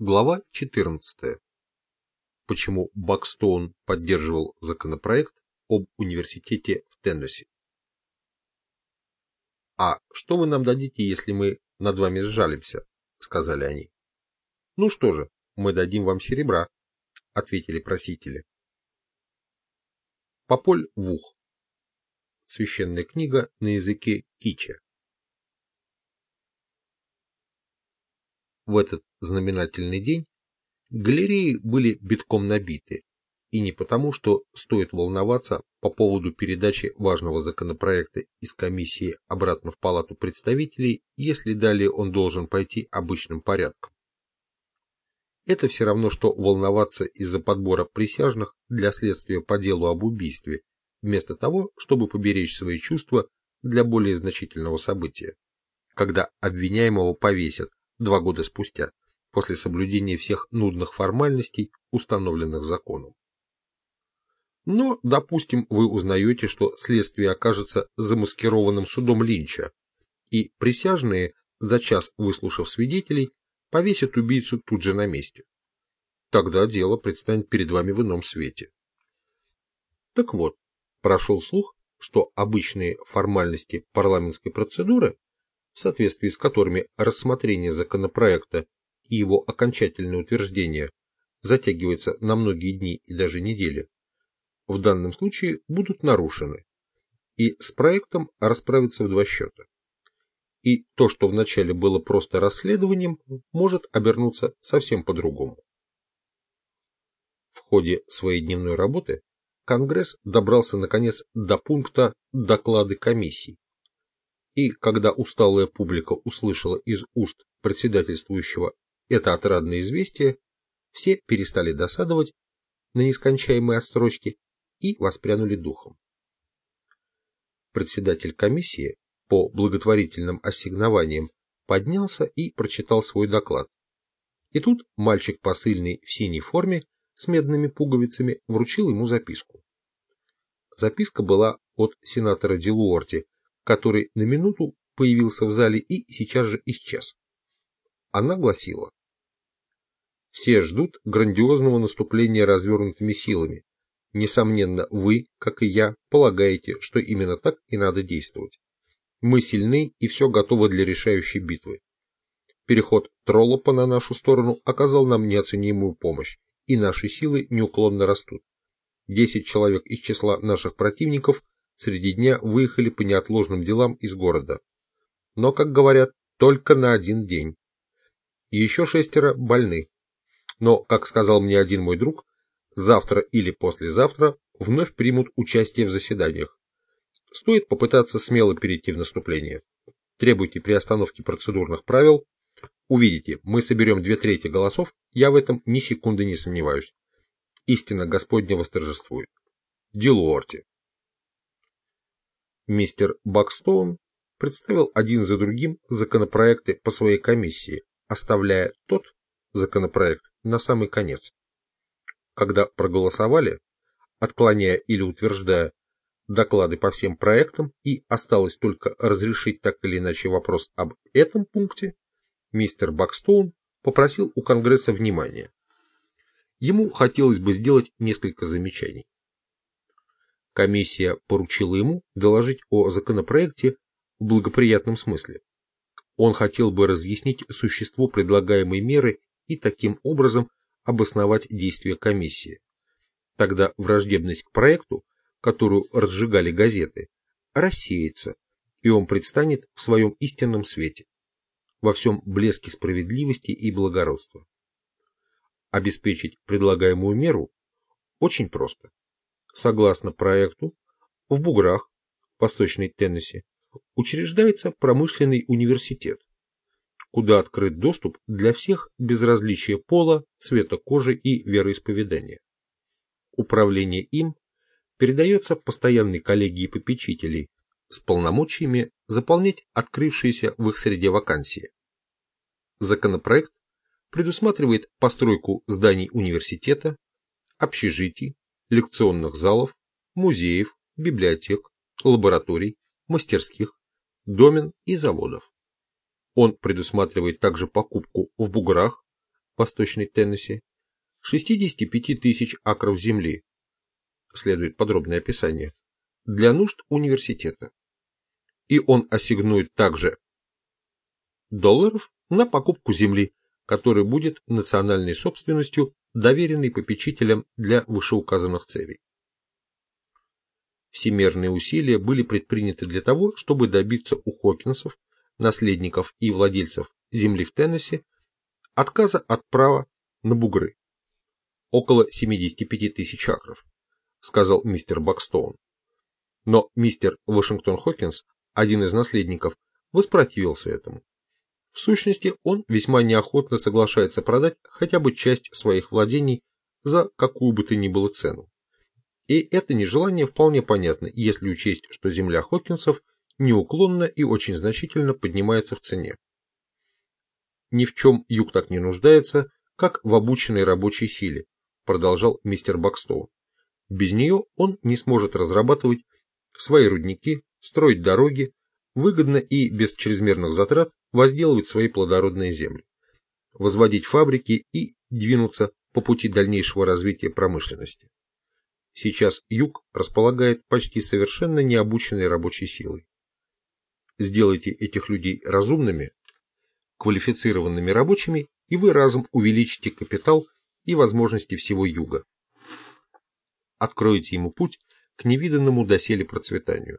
Глава 14. Почему Бакстоун поддерживал законопроект об университете в Теннесси? «А что вы нам дадите, если мы над вами сжалимся?» — сказали они. «Ну что же, мы дадим вам серебра», — ответили просители. Пополь Вух. Священная книга на языке кича. В этот знаменательный день галереи были битком набиты, и не потому, что стоит волноваться по поводу передачи важного законопроекта из комиссии обратно в палату представителей, если далее он должен пойти обычным порядком. Это все равно, что волноваться из-за подбора присяжных для следствия по делу об убийстве, вместо того, чтобы поберечь свои чувства для более значительного события, когда обвиняемого повесят, два года спустя, после соблюдения всех нудных формальностей, установленных законом. Но, допустим, вы узнаете, что следствие окажется замаскированным судом Линча, и присяжные, за час выслушав свидетелей, повесят убийцу тут же на месте. Тогда дело предстанет перед вами в ином свете. Так вот, прошел слух, что обычные формальности парламентской процедуры в соответствии с которыми рассмотрение законопроекта и его окончательное утверждение затягивается на многие дни и даже недели, в данном случае будут нарушены, и с проектом расправиться в два счета. И то, что вначале было просто расследованием, может обернуться совсем по-другому. В ходе своей дневной работы Конгресс добрался наконец до пункта «Доклады комиссий», и когда усталая публика услышала из уст председательствующего это отрадное известие, все перестали досадовать на нескончаемые отстрочки и воспрянули духом. Председатель комиссии по благотворительным ассигнованиям поднялся и прочитал свой доклад. И тут мальчик посыльный в синей форме с медными пуговицами вручил ему записку. Записка была от сенатора Дилуорти, который на минуту появился в зале и сейчас же исчез. Она гласила. Все ждут грандиозного наступления развернутыми силами. Несомненно, вы, как и я, полагаете, что именно так и надо действовать. Мы сильны и все готово для решающей битвы. Переход Троллопа на нашу сторону оказал нам неоценимую помощь, и наши силы неуклонно растут. Десять человек из числа наших противников среди дня выехали по неотложным делам из города. Но, как говорят, только на один день. еще шестеро больны. Но, как сказал мне один мой друг, завтра или послезавтра вновь примут участие в заседаниях. Стоит попытаться смело перейти в наступление. Требуйте приостановки процедурных правил. Увидите, мы соберем две трети голосов, я в этом ни секунды не сомневаюсь. Истина Господня восторжествует. Дилуорти. Мистер Бакстоун представил один за другим законопроекты по своей комиссии, оставляя тот законопроект на самый конец. Когда проголосовали, отклоняя или утверждая доклады по всем проектам и осталось только разрешить так или иначе вопрос об этом пункте, мистер Бакстоун попросил у Конгресса внимания. Ему хотелось бы сделать несколько замечаний. Комиссия поручила ему доложить о законопроекте в благоприятном смысле. Он хотел бы разъяснить существо предлагаемой меры и таким образом обосновать действия комиссии. Тогда враждебность к проекту, которую разжигали газеты, рассеется, и он предстанет в своем истинном свете, во всем блеске справедливости и благородства. Обеспечить предлагаемую меру очень просто. Согласно проекту, в Буграх, Восточной Теннесси, учреждается промышленный университет, куда открыт доступ для всех без различия пола, цвета кожи и вероисповедания. Управление им передается постоянной коллегии попечителей с полномочиями заполнять открывшиеся в их среде вакансии. Законопроект предусматривает постройку зданий университета, общежитий, лекционных залов, музеев, библиотек, лабораторий, мастерских, домен и заводов. Он предусматривает также покупку в буграх, Восточный Теннесси, 65 тысяч акров земли, следует подробное описание, для нужд университета. И он ассигнует также долларов на покупку земли, которая будет национальной собственностью, доверенной попечителям для вышеуказанных целей. Всемерные усилия были предприняты для того, чтобы добиться у Хокинсов, наследников и владельцев земли в Теннесси, отказа от права на бугры. Около 75 тысяч акров, сказал мистер Бакстоун. Но мистер Вашингтон Хокинс, один из наследников, воспротивился этому. В сущности, он весьма неохотно соглашается продать хотя бы часть своих владений за какую бы то ни было цену. И это нежелание вполне понятно, если учесть, что земля Хокинсов неуклонно и очень значительно поднимается в цене. Ни в чем юг так не нуждается, как в обученной рабочей силе, продолжал мистер Бакстоу. Без нее он не сможет разрабатывать свои рудники, строить дороги, выгодно и без чрезмерных затрат возделывать свои плодородные земли, возводить фабрики и двинуться по пути дальнейшего развития промышленности. Сейчас юг располагает почти совершенно необученной рабочей силой. Сделайте этих людей разумными, квалифицированными рабочими, и вы разом увеличите капитал и возможности всего юга. Откроете ему путь к невиданному доселе процветанию.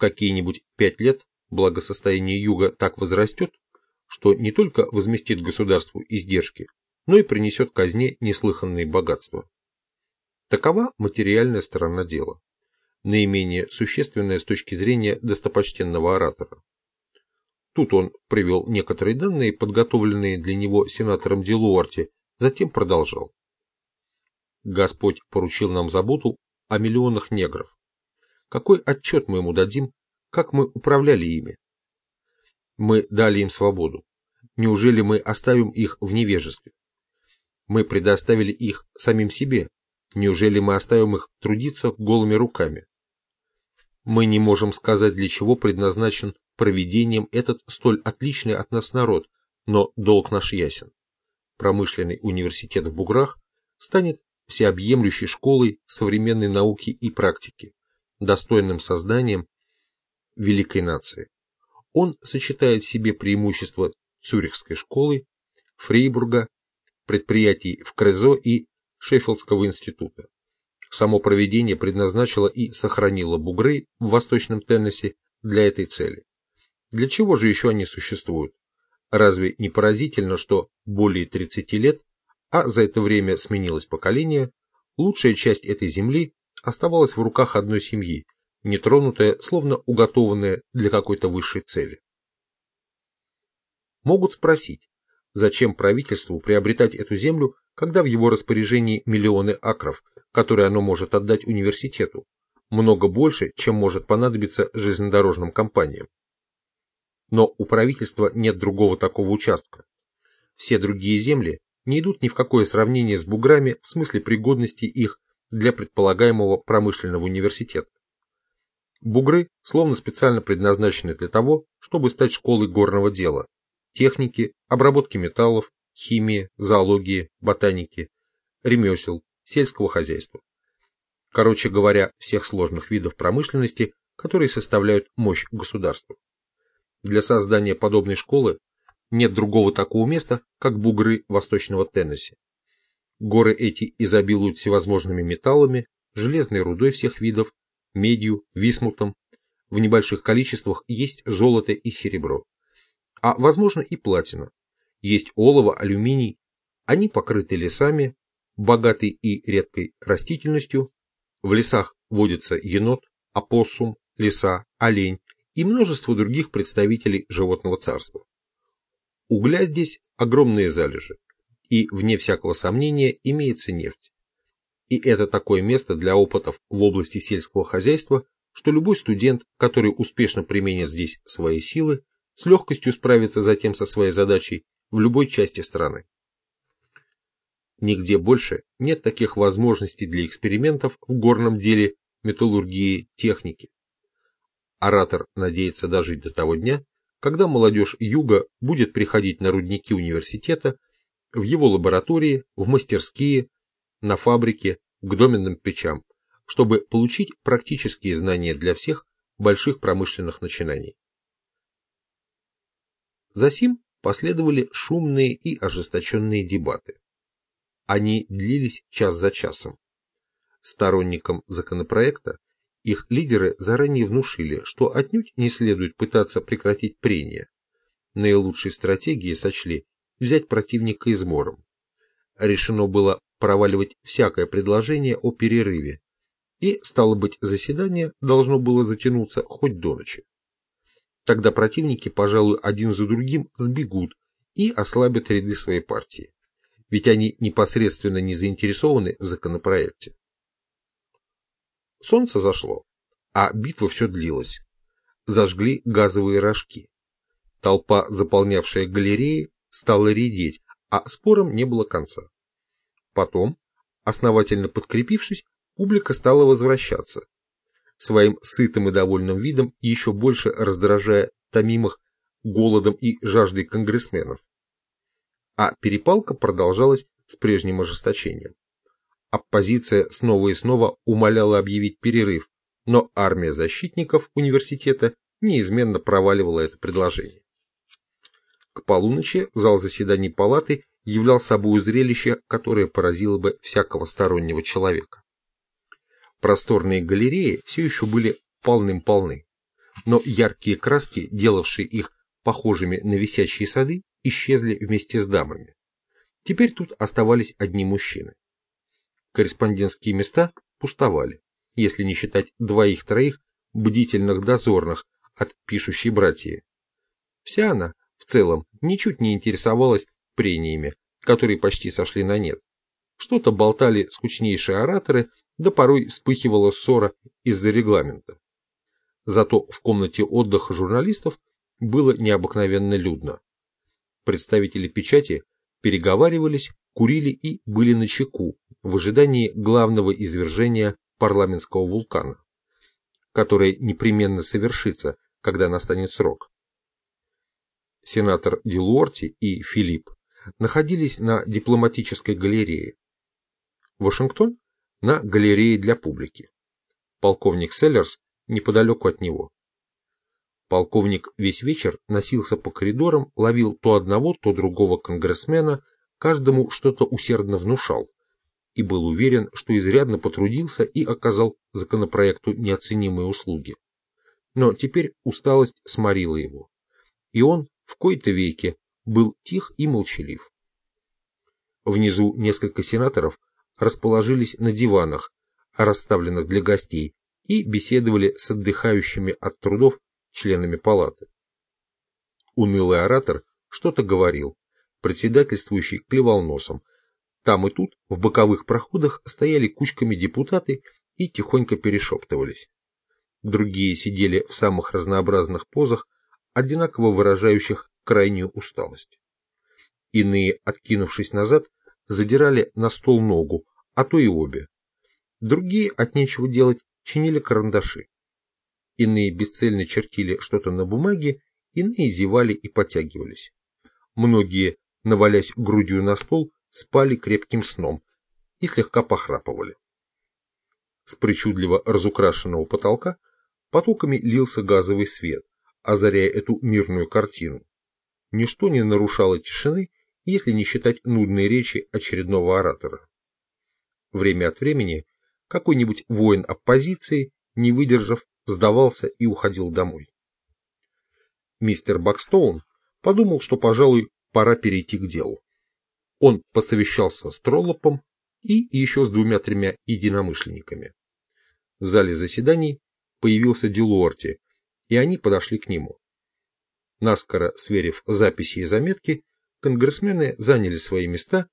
Какие-нибудь пять лет благосостояние юга так возрастет, что не только возместит государству издержки, но и принесет казне неслыханные богатства. Такова материальная сторона дела, наименее существенная с точки зрения достопочтенного оратора. Тут он привел некоторые данные, подготовленные для него сенатором Делуарти, затем продолжал. Господь поручил нам заботу о миллионах негров. Какой отчет мы ему дадим, как мы управляли ими? Мы дали им свободу. Неужели мы оставим их в невежестве? Мы предоставили их самим себе, Неужели мы оставим их трудиться голыми руками? Мы не можем сказать, для чего предназначен проведением этот столь отличный от нас народ, но долг наш ясен. Промышленный университет в Буграх станет всеобъемлющей школой современной науки и практики, достойным созданием великой нации. Он сочетает в себе преимущества Цюрихской школы, Фрейбурга, предприятий в Крезо и Шеффилдского института. Само проведение предназначило и сохранило бугры в Восточном Теннесси для этой цели. Для чего же еще они существуют? Разве не поразительно, что более 30 лет, а за это время сменилось поколение, лучшая часть этой земли оставалась в руках одной семьи, нетронутая, словно уготованная для какой-то высшей цели. Могут спросить, зачем правительству приобретать эту землю когда в его распоряжении миллионы акров, которые оно может отдать университету, много больше, чем может понадобиться железнодорожным компаниям. Но у правительства нет другого такого участка. Все другие земли не идут ни в какое сравнение с буграми в смысле пригодности их для предполагаемого промышленного университета. Бугры словно специально предназначены для того, чтобы стать школой горного дела, техники, обработки металлов, химии, зоологии, ботаники, ремесел, сельского хозяйства. Короче говоря, всех сложных видов промышленности, которые составляют мощь государства. Для создания подобной школы нет другого такого места, как бугры Восточного Теннесси. Горы эти изобилуют всевозможными металлами, железной рудой всех видов, медью, висмутом. В небольших количествах есть золото и серебро. А возможно и платина, есть олово, алюминий. Они покрыты лесами, богатой и редкой растительностью. В лесах водится енот, опоссум, лиса, олень и множество других представителей животного царства. Угля здесь огромные залежи, и, вне всякого сомнения, имеется нефть. И это такое место для опытов в области сельского хозяйства, что любой студент, который успешно применит здесь свои силы, с легкостью справится затем со своей задачей в любой части страны. Нигде больше нет таких возможностей для экспериментов в горном деле металлургии техники. Оратор надеется дожить до того дня, когда молодежь Юга будет приходить на рудники университета в его лаборатории, в мастерские, на фабрике, к доменным печам, чтобы получить практические знания для всех больших промышленных начинаний. Засим последовали шумные и ожесточенные дебаты. Они длились час за часом. Сторонникам законопроекта их лидеры заранее внушили, что отнюдь не следует пытаться прекратить прения. Наилучшей стратегией сочли взять противника измором. Решено было проваливать всякое предложение о перерыве, и, стало быть, заседание должно было затянуться хоть до ночи. Тогда противники, пожалуй, один за другим сбегут и ослабят ряды своей партии, ведь они непосредственно не заинтересованы в законопроекте. Солнце зашло, а битва все длилась. Зажгли газовые рожки. Толпа, заполнявшая галереи, стала редеть, а спорам не было конца. Потом, основательно подкрепившись, публика стала возвращаться, своим сытым и довольным видом еще больше раздражая томимых голодом и жаждой конгрессменов. А перепалка продолжалась с прежним ожесточением. Оппозиция снова и снова умоляла объявить перерыв, но армия защитников университета неизменно проваливала это предложение. К полуночи зал заседаний палаты являл собой зрелище, которое поразило бы всякого стороннего человека. Просторные галереи все еще были полным-полны, но яркие краски, делавшие их похожими на висячие сады, исчезли вместе с дамами. Теперь тут оставались одни мужчины. Корреспондентские места пустовали, если не считать двоих-троих бдительных дозорных от пишущей братьи. Вся она, целом, ничуть не интересовалась прениями, которые почти сошли на нет. Что-то болтали скучнейшие ораторы да порой вспыхивала ссора из-за регламента. Зато в комнате отдыха журналистов было необыкновенно людно. Представители печати переговаривались, курили и были на чеку в ожидании главного извержения парламентского вулкана, которое непременно совершится, когда настанет срок. Сенатор Дилуорти и Филипп находились на дипломатической галерее. Вашингтон на галерее для публики. Полковник Селлерс неподалеку от него. Полковник весь вечер носился по коридорам, ловил то одного, то другого конгрессмена, каждому что-то усердно внушал и был уверен, что изрядно потрудился и оказал законопроекту неоценимые услуги. Но теперь усталость сморила его, и он в кои-то веке был тих и молчалив. Внизу несколько сенаторов расположились на диванах, расставленных для гостей, и беседовали с отдыхающими от трудов членами палаты. Унылый оратор что-то говорил, председательствующий клевал носом. Там и тут, в боковых проходах, стояли кучками депутаты и тихонько перешептывались. Другие сидели в самых разнообразных позах, одинаково выражающих крайнюю усталость. Иные, откинувшись назад, задирали на стол ногу, а то и обе. Другие от нечего делать чинили карандаши. Иные бесцельно чертили что-то на бумаге, иные зевали и потягивались. Многие, навалясь грудью на стол, спали крепким сном и слегка похрапывали. С причудливо разукрашенного потолка потоками лился газовый свет, озаряя эту мирную картину. Ничто не нарушало тишины, если не считать нудной речи очередного оратора. Время от времени какой-нибудь воин оппозиции, не выдержав, сдавался и уходил домой. Мистер Бакстоун подумал, что, пожалуй, пора перейти к делу. Он посовещался с Троллопом и еще с двумя-тремя единомышленниками. В зале заседаний появился Дилуорти, и они подошли к нему. Наскоро сверив записи и заметки, конгрессмены заняли свои места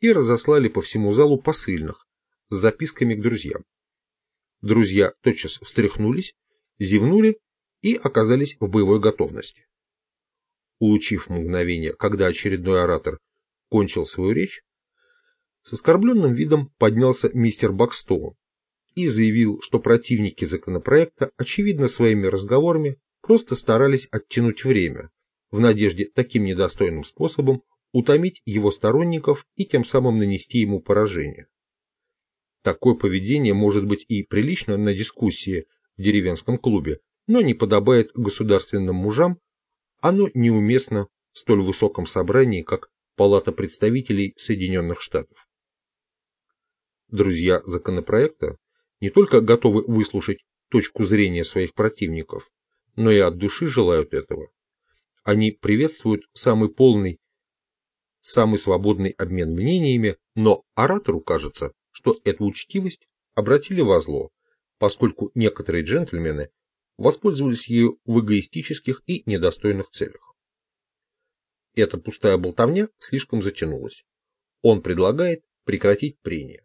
и разослали по всему залу посыльных с записками к друзьям. Друзья тотчас встряхнулись, зевнули и оказались в боевой готовности. Улучив мгновение, когда очередной оратор кончил свою речь, с оскорбленным видом поднялся мистер Бакстоун и заявил, что противники законопроекта, очевидно своими разговорами, просто старались оттянуть время, в надежде таким недостойным способом утомить его сторонников и тем самым нанести ему поражение. Такое поведение может быть и прилично на дискуссии в деревенском клубе, но не подобает государственным мужам, оно неуместно в столь высоком собрании, как Палата представителей Соединенных Штатов. Друзья законопроекта не только готовы выслушать точку зрения своих противников, но и от души желают этого. Они приветствуют самый полный, самый свободный обмен мнениями, но оратору кажется, что эту учтивость обратили во зло, поскольку некоторые джентльмены воспользовались ею в эгоистических и недостойных целях. Эта пустая болтовня слишком затянулась. Он предлагает прекратить прения.